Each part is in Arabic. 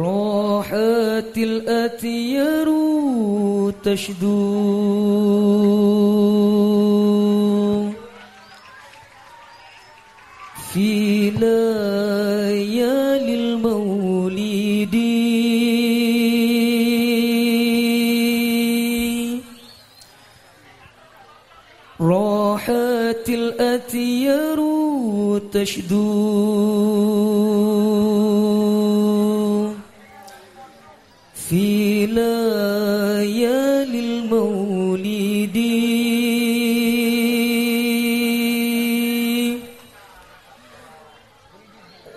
راحت الأتيار تشدو. في ليالي المولد. راحت الأتيار تشدو. في ليالي المولد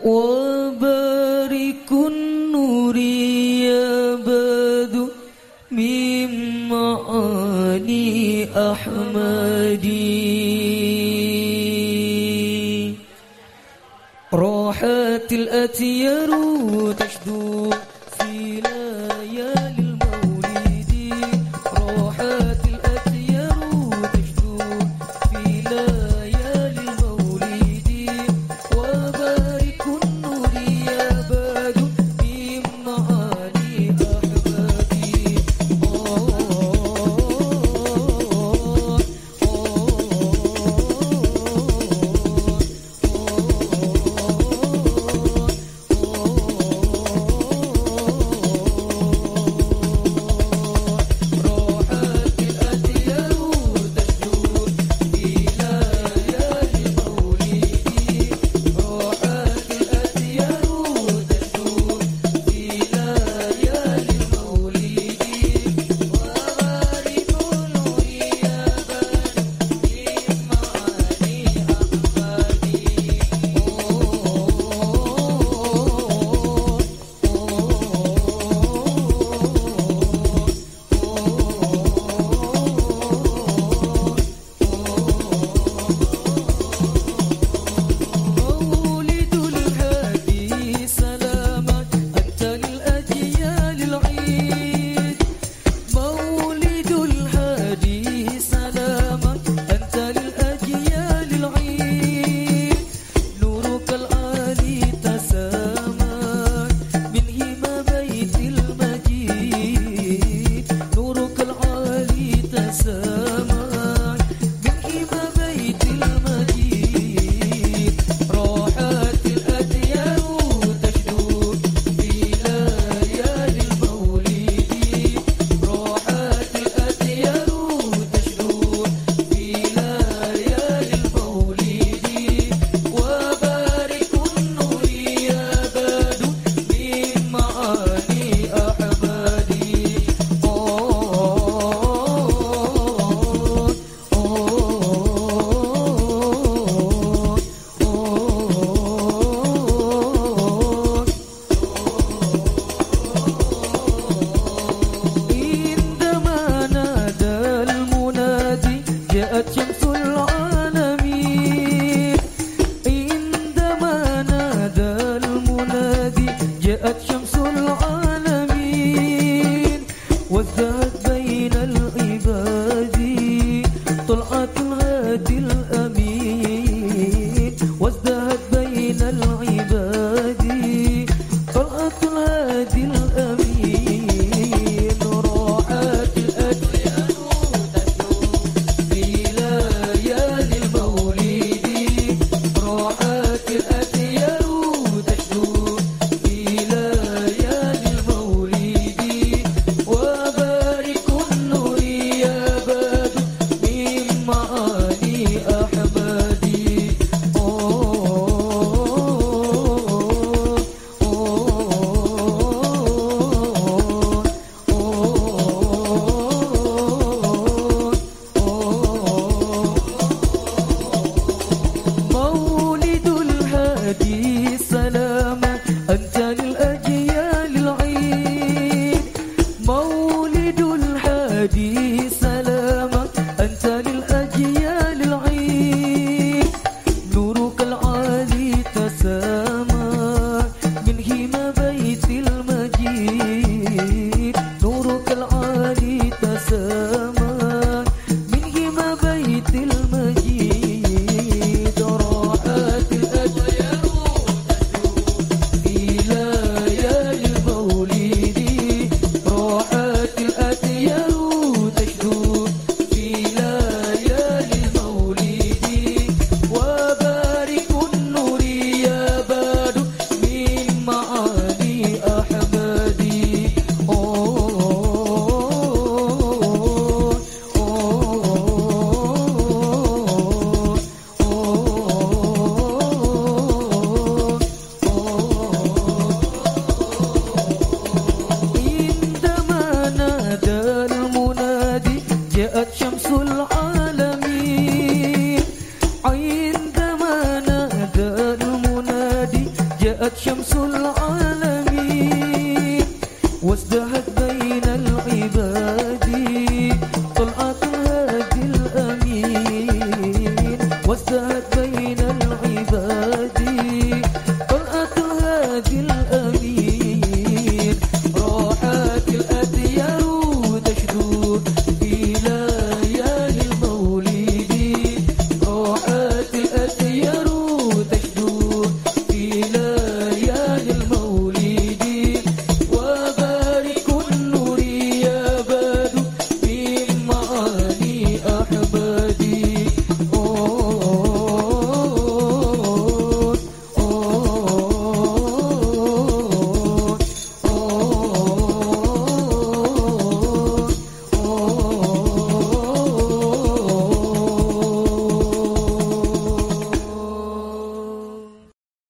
وبارك النور يا بدو من معاني أحمد. راحت الأتيار جاءت شمس العالمين عندما نادى المنادي. جاءت شمس العالمين وازدهت بين العالمين أجيال العين نورك العالي تسامى من هما بيت المجيد نورك العالي تسامى جاءت شمس العالمين وازدهت بين العباد. طلعت الهادي الأمين وازدهت بين العباد.